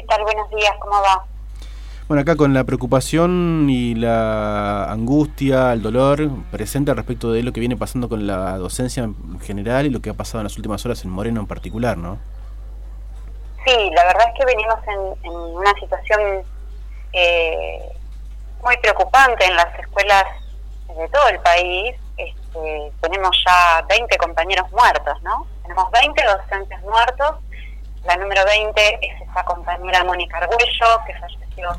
¿Qué tal? Buenos días, ¿cómo va? Bueno, acá con la preocupación y la angustia, el dolor presente respecto de lo que viene pasando con la docencia en general y lo que ha pasado en las últimas horas en Moreno en particular, ¿no? Sí, la verdad es que venimos en, una situación eh, muy preocupante en las escuelas de todo el país. Este, tenemos ya 20 compañeros muertos, ¿no? Tenemos 20 docentes muertos. La número 20 es esa compañera Mónica Arguello, que falleció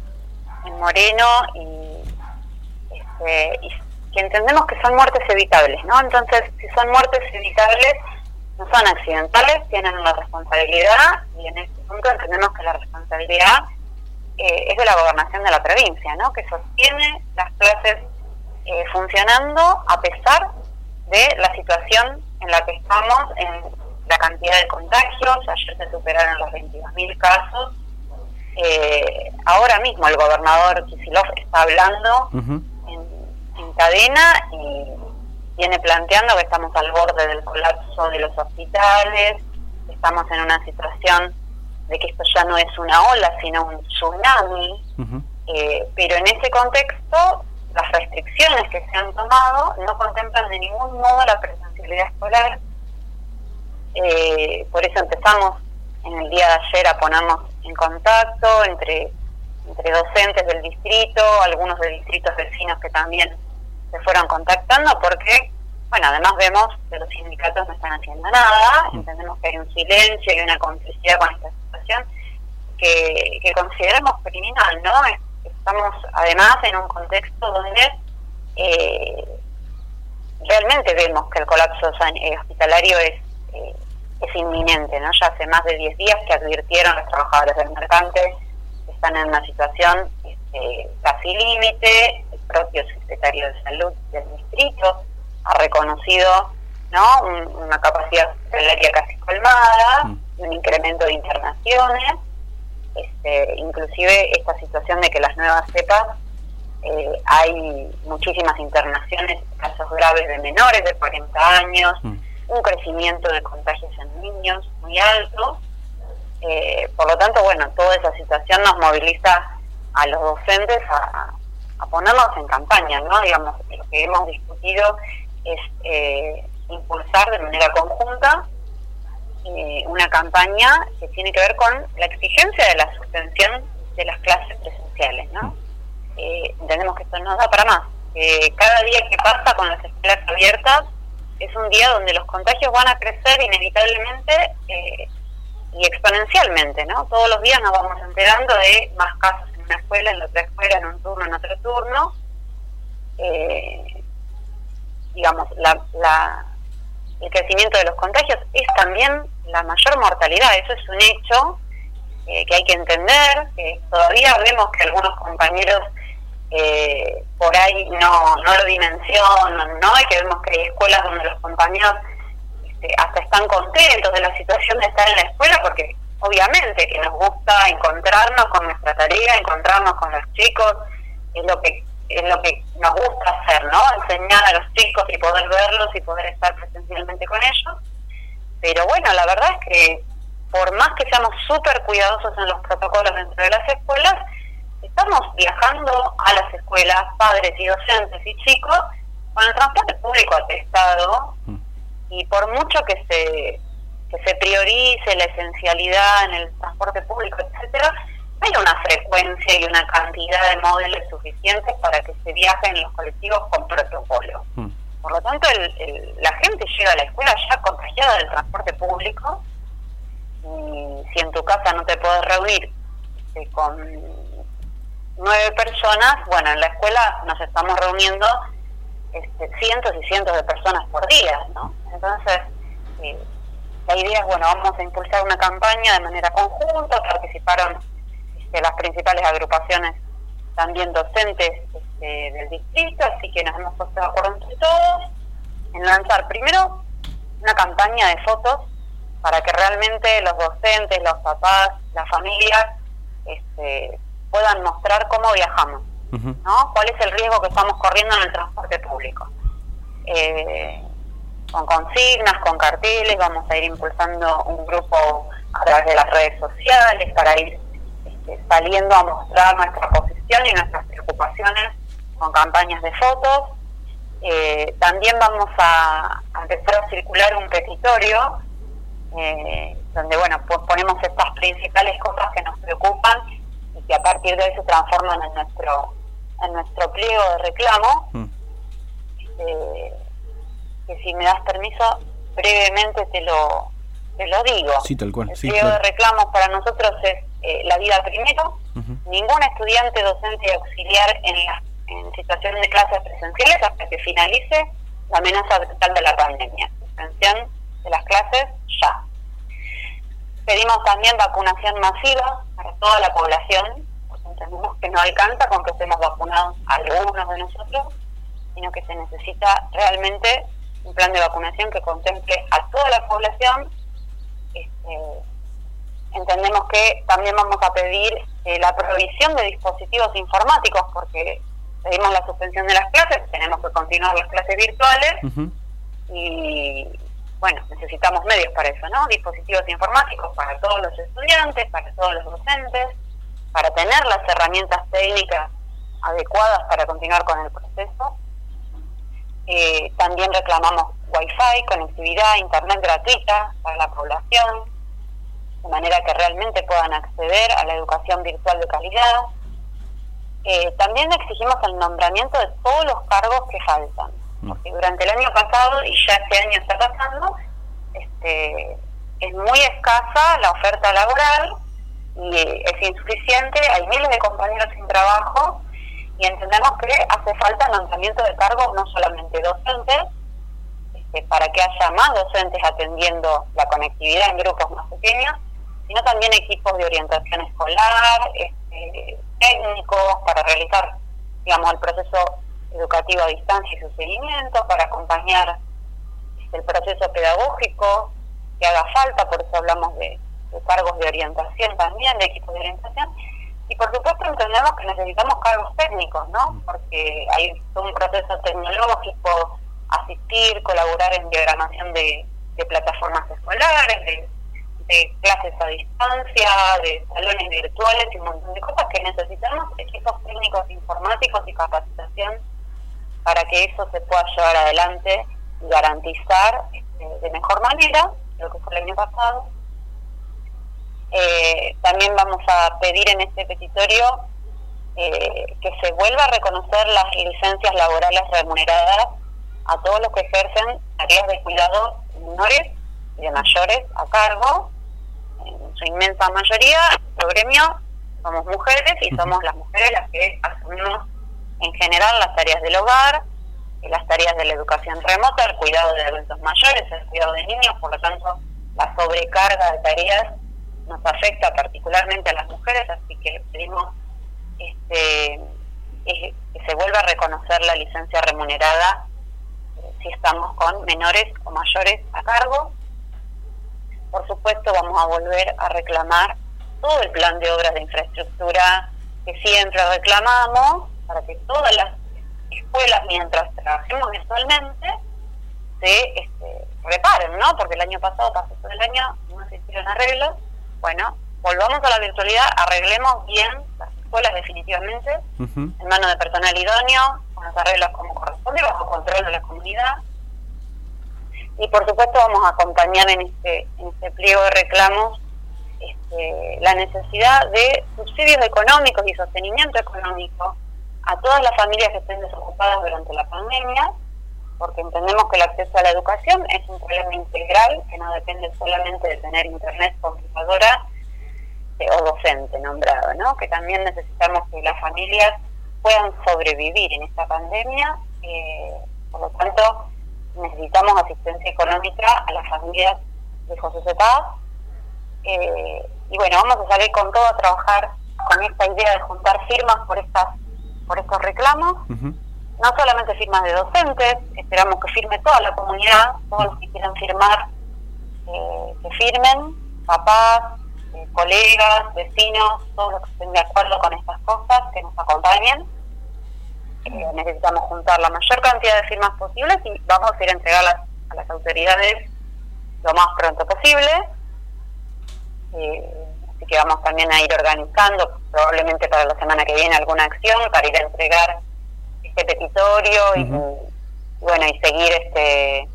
en Moreno y, este, que entendemos que son muertes evitables, ¿no? Entonces, si son muertes evitables, no son accidentales, tienen una responsabilidad y en este punto entendemos que la responsabilidad eh, es de la gobernación de la provincia, ¿no? Que sostiene las clases eh, funcionando a pesar de la situación en la que estamos, en la cantidad de contagios, ayer se superaron los 22.000 casos. Eh, ahora mismo el gobernador Kisilov está hablando en, cadena y viene planteando que estamos al borde del colapso de los hospitales, estamos en una situación de que esto ya no es una ola, sino un tsunami, eh, pero en ese contexto las restricciones que se han tomado no contemplan de ningún modo la presencialidad escolar. Eh, por eso empezamos en el día de ayer a ponernos en contacto entre, entre docentes del distrito, algunos de distritos vecinos que también se fueron contactando, porque, bueno, además vemos que los sindicatos no están haciendo nada, mm. entendemos que hay un silencio y una complicidad con esta situación que, que consideramos criminal, ¿no? Estamos además en un contexto donde eh, realmente vemos que el colapso eh, hospitalario es es inminente, ¿no? Ya hace más de 10 días que advirtieron los trabajadores del mercante que están en una situación este, casi límite, el propio secretario de Salud del distrito ha reconocido ¿no? una capacidad hospitalaria casi colmada, mm. un incremento de internaciones, este, inclusive esta situación de que las nuevas cepas eh, hay muchísimas internaciones, casos graves de menores de 40 años, mm un crecimiento de contagios en niños muy alto. Eh, por lo tanto, bueno, toda esa situación nos moviliza a los docentes a, ponernos en campaña, ¿no? Digamos, lo que hemos discutido es eh, impulsar de manera conjunta eh, una campaña que tiene que ver con la exigencia de la suspensión de las clases presenciales, ¿no? entendemos que esto no da para más. cada día que pasa con las escuelas abiertas, es un día donde los contagios van a crecer inevitablemente eh, y exponencialmente, ¿no? Todos los días nos vamos enterando de más casos en una escuela, en la otra escuela, en un turno, en otro turno. Eh, digamos, la, el crecimiento de los contagios es también la mayor mortalidad, eso es un hecho eh, que hay que entender, todavía vemos que algunos compañeros eh, por ahí no, no lo dimensionan, ¿no? Y que vemos que hay escuelas donde los compañeros este, hasta están contentos de la situación de estar en la escuela porque obviamente que nos gusta encontrarnos con nuestra tarea, encontrarnos con los chicos, es lo que es lo que nos gusta hacer, ¿no? Enseñar a los chicos y poder verlos y poder estar presencialmente con ellos. Pero bueno, la verdad es que por más que seamos súper cuidadosos en los protocolos dentro de las escuelas, estamos viajando a las escuelas, padres y docentes y chicos, con el transporte público atestado mm. y por mucho que se que se priorice la esencialidad en el transporte público, etcétera, hay una frecuencia y una cantidad de móviles suficientes para que se viaje en los colectivos con protocolo. Mm. Por lo tanto, la gente llega a la escuela ya contagiada del transporte público y si en tu casa no te puedes reunir este, con nueve personas, bueno, en la escuela nos estamos reuniendo este, cientos y cientos de personas por día, ¿no? Entonces, eh, la idea es, bueno, vamos a impulsar una campaña de manera conjunta, participaron este, las principales agrupaciones también docentes este, del distrito, así que nos hemos puesto de acuerdo entre todos en lanzar primero una campaña de fotos para que realmente los docentes, los papás, las familias, este, puedan mostrar cómo viajamos, ¿no? ¿Cuál es el riesgo que estamos corriendo en el transporte público? Eh, con consignas, con carteles, vamos a ir impulsando un grupo a través de las redes sociales para ir este, saliendo a mostrar nuestra posición y nuestras preocupaciones con campañas de fotos. Eh, también vamos a, empezar a circular un petitorio eh, donde bueno ponemos estas principales cosas que nos preocupan que a partir de ahí se transforman en nuestro en nuestro pliego de reclamo. Mm. Este, que si me das permiso brevemente te lo te lo digo. Sí, tal cual. El pliego de reclamos para nosotros es eh, la vida primero. Ningún estudiante, docente y auxiliar en, la, en situación de clases presenciales hasta que finalice la amenaza total de la pandemia. Suspensión de las clases ya. Pedimos también vacunación masiva para toda la población, porque entendemos que no alcanza con que estemos vacunados algunos de nosotros, sino que se necesita realmente un plan de vacunación que contemple a toda la población. Este, entendemos que también vamos a pedir eh, la provisión de dispositivos informáticos, porque pedimos la suspensión de las clases, tenemos que continuar las clases virtuales y bueno, necesitamos medios para eso, ¿no? Dispositivos informáticos para todos los estudiantes, para todos los docentes, para tener las herramientas técnicas adecuadas para continuar con el proceso. Eh, también reclamamos Wi-Fi, conectividad, Internet gratuita para la población, de manera que realmente puedan acceder a la educación virtual de calidad. Eh, también exigimos el nombramiento de todos los cargos que faltan porque durante el año pasado y ya este año está pasando, este, es muy escasa la oferta laboral y es insuficiente, hay miles de compañeros sin trabajo y entendemos que hace falta lanzamiento de cargos no solamente docentes, este, para que haya más docentes atendiendo la conectividad en grupos más pequeños, sino también equipos de orientación escolar, este, técnicos para realizar digamos el proceso educativo a distancia y su seguimiento, para acompañar el proceso pedagógico que haga falta, por eso hablamos de, cargos de orientación también, de equipos de orientación, y por supuesto entendemos que necesitamos cargos técnicos, ¿no? Porque hay un proceso tecnológico, asistir, colaborar en diagramación de, plataformas escolares, de, de, clases a distancia, de salones virtuales y un montón de cosas que necesitamos equipos técnicos informáticos y capacitación para que eso se pueda llevar adelante y garantizar este, de mejor manera lo que fue el año pasado. Eh, también vamos a pedir en este petitorio eh, que se vuelva a reconocer las licencias laborales remuneradas a todos los que ejercen tareas de cuidado menores y de mayores a cargo. En su inmensa mayoría, el gremio somos mujeres y somos las mujeres las que asumimos en general las tareas del hogar, las tareas de la educación remota, el cuidado de adultos mayores, el cuidado de niños, por lo tanto la sobrecarga de tareas nos afecta particularmente a las mujeres, así que pedimos este, que se vuelva a reconocer la licencia remunerada eh, si estamos con menores o mayores a cargo. Por supuesto vamos a volver a reclamar todo el plan de obras de infraestructura que siempre reclamamos, para que todas las escuelas, mientras trabajemos mensualmente, se este, reparen, ¿no? Porque el año pasado pasó todo el año, no se hicieron arreglos. Bueno, volvamos a la virtualidad, arreglemos bien las escuelas definitivamente, en manos de personal idóneo, con los arreglos como corresponde, bajo control de la comunidad. Y por supuesto vamos a acompañar en este, en este pliego de reclamos este, la necesidad de subsidios económicos y sostenimiento económico a todas las familias que estén desocupadas durante la pandemia, porque entendemos que el acceso a la educación es un problema integral que no depende solamente de tener internet, computadora eh, o docente nombrado, ¿no? que también necesitamos que las familias puedan sobrevivir en esta pandemia, eh, por lo tanto necesitamos asistencia económica a las familias de José Cepaz, eh, y bueno, vamos a salir con todo a trabajar con esta idea de juntar firmas por estas por estos reclamos. No solamente firmas de docentes, esperamos que firme toda la comunidad, todos los que quieran firmar, eh, que firmen, papás, eh, colegas, vecinos, todos los que estén de acuerdo con estas cosas, que nos acompañen. Eh, necesitamos juntar la mayor cantidad de firmas posibles y vamos a ir a entregarlas a las autoridades lo más pronto posible. así que vamos también a ir organizando, probablemente para la semana que viene, alguna acción para ir a entregar este petitorio y, bueno, y seguir este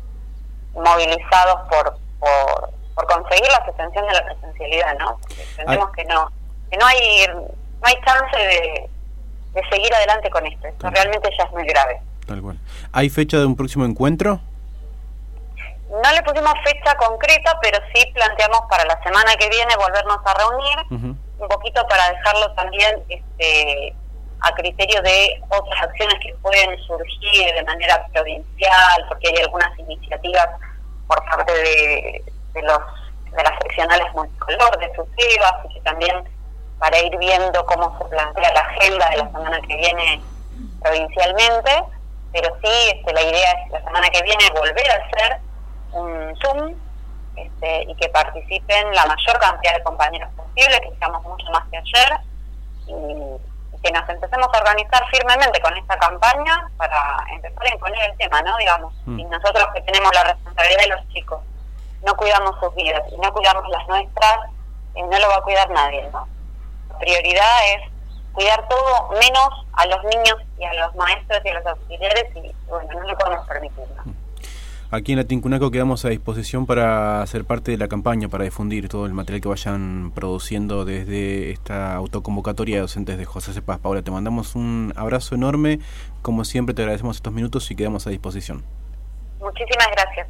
movilizados por, por, conseguir la suspensión de la presencialidad, ¿no? entendemos que no que no hay no hay chance de, de seguir adelante con esto. Esto realmente ya es muy grave. Tal cual. ¿Hay fecha de un próximo encuentro? No le pusimos fecha concreta, pero sí planteamos para la semana que viene volvernos a reunir, un poquito para dejarlo también este, a criterio de otras acciones que pueden surgir de manera provincial, porque hay algunas iniciativas por parte de, de los de las seccionales multicolor de SUSEBAS y que también para ir viendo cómo se plantea la agenda de la semana que viene provincialmente, pero sí este, la idea es la semana que viene volver a hacer un Zoom este, y que participen la mayor cantidad de compañeros posible, que seamos mucho más que ayer, y, que nos empecemos a organizar firmemente con esta campaña para empezar a imponer el tema, ¿no? Digamos, mm. y nosotros que tenemos la responsabilidad de los chicos, no cuidamos sus vidas y no cuidamos las nuestras, eh, no lo va a cuidar nadie, ¿no? La prioridad es cuidar todo menos a los niños y a los maestros y a los auxiliares y bueno, no lo podemos permitir. Aquí en la Tincunaco quedamos a disposición para ser parte de la campaña, para difundir todo el material que vayan produciendo desde esta autoconvocatoria de docentes de José Cepaz. Paula, te mandamos un abrazo enorme. Como siempre, te agradecemos estos minutos y quedamos a disposición. Muchísimas gracias.